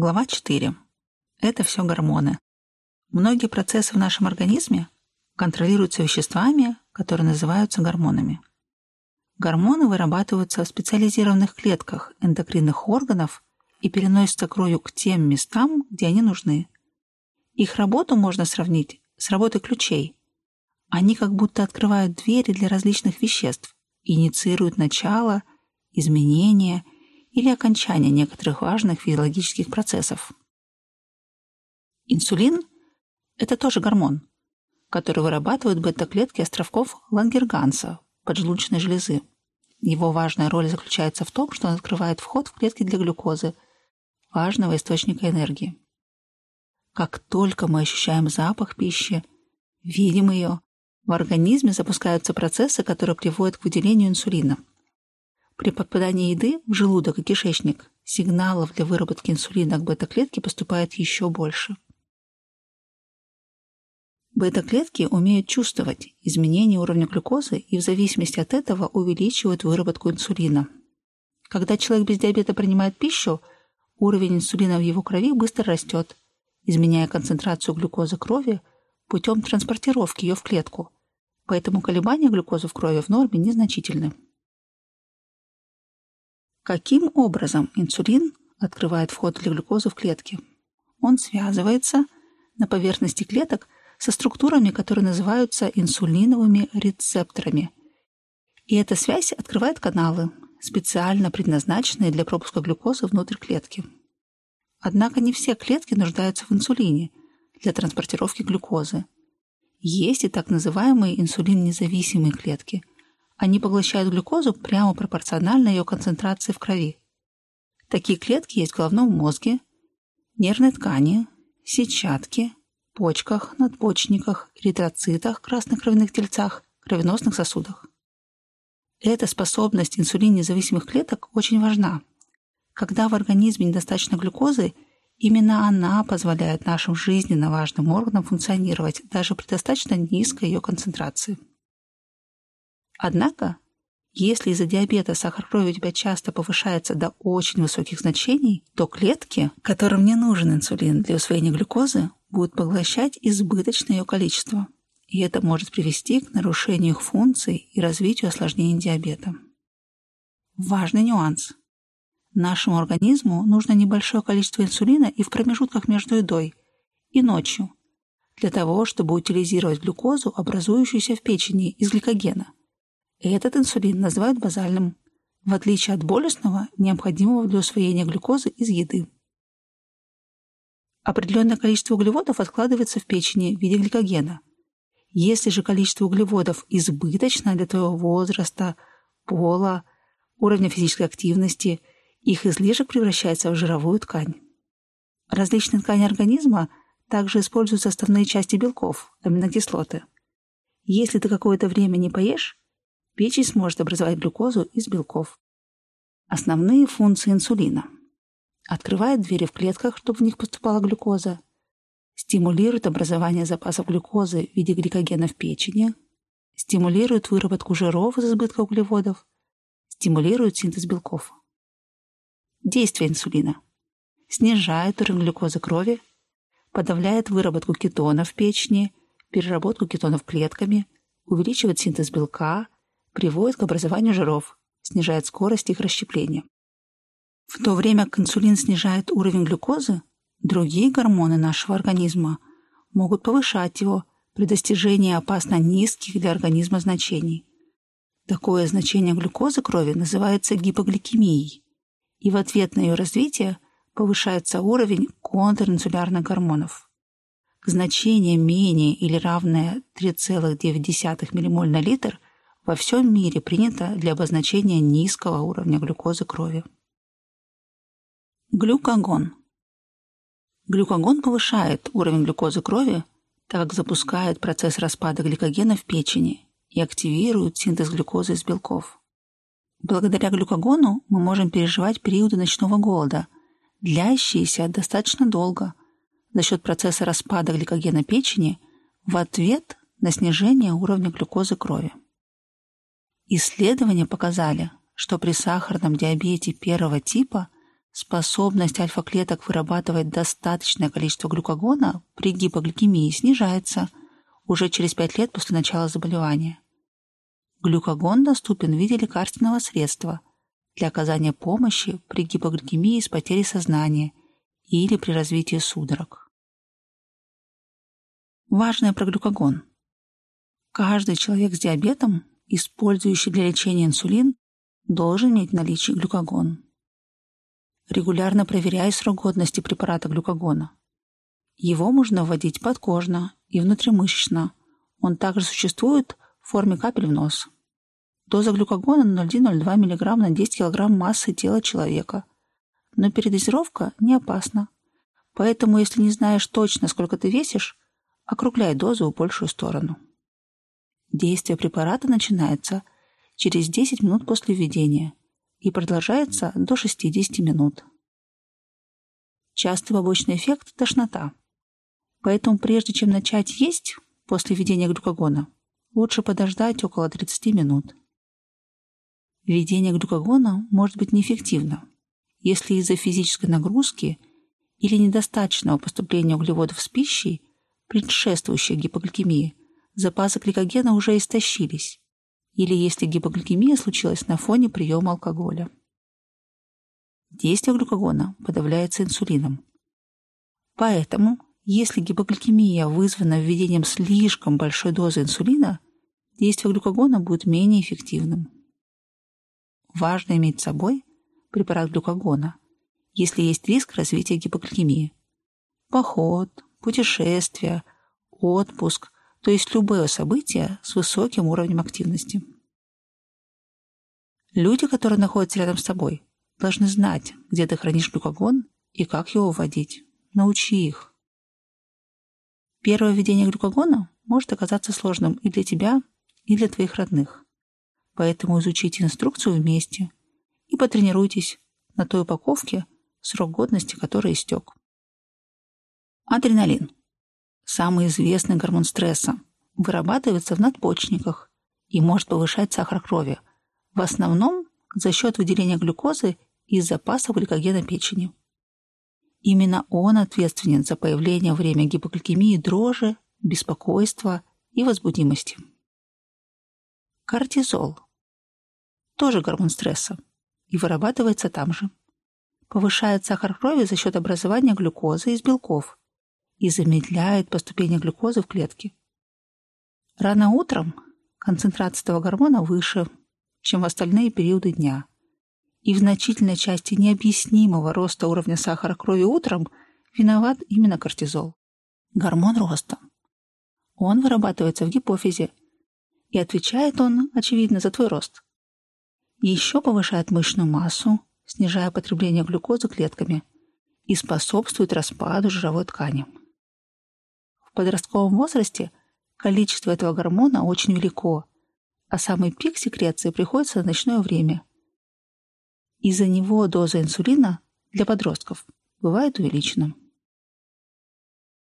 Глава 4. Это все гормоны. Многие процессы в нашем организме контролируются веществами, которые называются гормонами. Гормоны вырабатываются в специализированных клетках эндокринных органов и переносятся кровью к тем местам, где они нужны. Их работу можно сравнить с работой ключей. Они как будто открывают двери для различных веществ, инициируют начало, изменения или окончание некоторых важных физиологических процессов. Инсулин – это тоже гормон, который вырабатывают бета-клетки островков Лангерганса поджелудочной железы. Его важная роль заключается в том, что он открывает вход в клетки для глюкозы, важного источника энергии. Как только мы ощущаем запах пищи, видим ее, в организме запускаются процессы, которые приводят к выделению инсулина. При попадании еды в желудок и кишечник сигналов для выработки инсулина к бета-клетке поступает еще больше. Бета-клетки умеют чувствовать изменения уровня глюкозы и в зависимости от этого увеличивают выработку инсулина. Когда человек без диабета принимает пищу, уровень инсулина в его крови быстро растет, изменяя концентрацию глюкозы крови путем транспортировки ее в клетку, поэтому колебания глюкозы в крови в норме незначительны. Каким образом инсулин открывает вход для глюкозы в клетки? Он связывается на поверхности клеток со структурами, которые называются инсулиновыми рецепторами. И эта связь открывает каналы, специально предназначенные для пропуска глюкозы внутрь клетки. Однако не все клетки нуждаются в инсулине для транспортировки глюкозы. Есть и так называемые инсулин-независимые клетки. Они поглощают глюкозу прямо пропорционально ее концентрации в крови. Такие клетки есть в головном мозге, нервной ткани, сетчатке, почках, надпочечниках, эритроцитах, красных кровяных тельцах, кровеносных сосудах. Эта способность инсулиннезависимых клеток очень важна. Когда в организме недостаточно глюкозы, именно она позволяет нашим жизненно важным органам функционировать даже при достаточно низкой ее концентрации. Однако, если из-за диабета сахар крови у тебя часто повышается до очень высоких значений, то клетки, которым не нужен инсулин для усвоения глюкозы, будут поглощать избыточное ее количество, и это может привести к нарушению их функций и развитию осложнений диабета. Важный нюанс. Нашему организму нужно небольшое количество инсулина и в промежутках между едой, и ночью, для того, чтобы утилизировать глюкозу, образующуюся в печени из гликогена. Этот инсулин называют базальным, в отличие от болюсного, необходимого для усвоения глюкозы из еды. Определенное количество углеводов откладывается в печени в виде гликогена. Если же количество углеводов избыточно для твоего возраста, пола, уровня физической активности, их излишек превращается в жировую ткань. Различные ткани организма также используют составные части белков, аминокислоты. Если ты какое-то время не поешь, печень сможет образовать глюкозу из белков. Основные функции инсулина – открывает двери в клетках, чтобы в них поступала глюкоза, стимулирует образование запасов глюкозы в виде гликогена в печени, стимулирует выработку жиров из избытка углеводов, стимулирует синтез белков. Действие инсулина. Снижает уровень глюкозы крови, подавляет выработку кетонов в печени, переработку кетонов клетками, увеличивает синтез белка, приводит к образованию жиров, снижает скорость их расщепления. В то время как инсулин снижает уровень глюкозы, другие гормоны нашего организма могут повышать его при достижении опасно низких для организма значений. Такое значение глюкозы крови называется гипогликемией, и в ответ на ее развитие повышается уровень контринсулярных гормонов. Значение менее или равное 3,9 ммоль на литр во всем мире принято для обозначения низкого уровня глюкозы крови. Глюкагон. Глюкагон повышает уровень глюкозы крови, так как запускает процесс распада гликогена в печени и активирует синтез глюкозы из белков. Благодаря глюкагону мы можем переживать периоды ночного голода, длящиеся достаточно долго, за счет процесса распада гликогена печени в ответ на снижение уровня глюкозы крови. Исследования показали, что при сахарном диабете первого типа – способность альфа-клеток вырабатывать достаточное количество глюкогона при гипогликемии снижается уже через 5 лет после начала заболевания. Глюкогон доступен в виде лекарственного средства для оказания помощи при гипогликемии с потерей сознания или при развитии судорог. Важное про глюкогон. Каждый человек с диабетом, использующий для лечения инсулин, должен иметь в наличии глюкогон. Регулярно проверяй срок годности препарата глюкогона. Его можно вводить подкожно и внутримышечно. Он также существует в форме капель в нос. Доза глюкогона 0,1-0,2 мг на 10 кг массы тела человека. Но передозировка не опасна. Поэтому, если не знаешь точно, сколько ты весишь, округляй дозу в большую сторону. Действие препарата начинается через 10 минут после введения и продолжается до 60 минут. Частый побочный эффект – тошнота. Поэтому прежде чем начать есть после введения глюкогона, лучше подождать около 30 минут. Введение глюкогона может быть неэффективно, если из-за физической нагрузки или недостаточного поступления углеводов с пищей, предшествующей гипогликемии, запасы гликогена уже истощились, или если гипогликемия случилась на фоне приема алкоголя. Действие глюкогона подавляется инсулином. Поэтому, если гипогликемия вызвана введением слишком большой дозы инсулина, действие глюкогона будет менее эффективным. Важно иметь с собой препарат глюкогона, если есть риск развития гипогликемии. Поход, путешествие, отпуск – то есть любое событие с высоким уровнем активности. Люди, которые находятся рядом с тобой, должны знать, где ты хранишь глюкогон и как его вводить. Научи их. Первое введение глюкогона может оказаться сложным и для тебя, и для твоих родных. Поэтому изучите инструкцию вместе и потренируйтесь на той упаковке, срок годности которой истек. Адреналин самый известный гормон стресса, вырабатывается в надпочечниках и может повышать сахар крови, в основном за счет выделения глюкозы из запасов гликогена печени. Именно он ответственен за появление во время гипогликемии дрожи, беспокойства и возбудимости. Кортизол – тоже гормон стресса и вырабатывается там же. Повышает сахар крови за счет образования глюкозы из белков и замедляет поступление глюкозы в клетки. Рано утром концентрация этого гормона выше, чем в остальные периоды дня. И в значительной части необъяснимого роста уровня сахара крови утром виноват именно кортизол. Гормон роста. Он вырабатывается в гипофизе, и отвечает он, очевидно, за твой рост. Еще повышает мышечную массу, снижая потребление глюкозы клетками и способствует распаду жировой ткани подростковом возрасте количество этого гормона очень велико, а самый пик секреции приходится на ночное время. Из-за него доза инсулина для подростков бывает увеличена.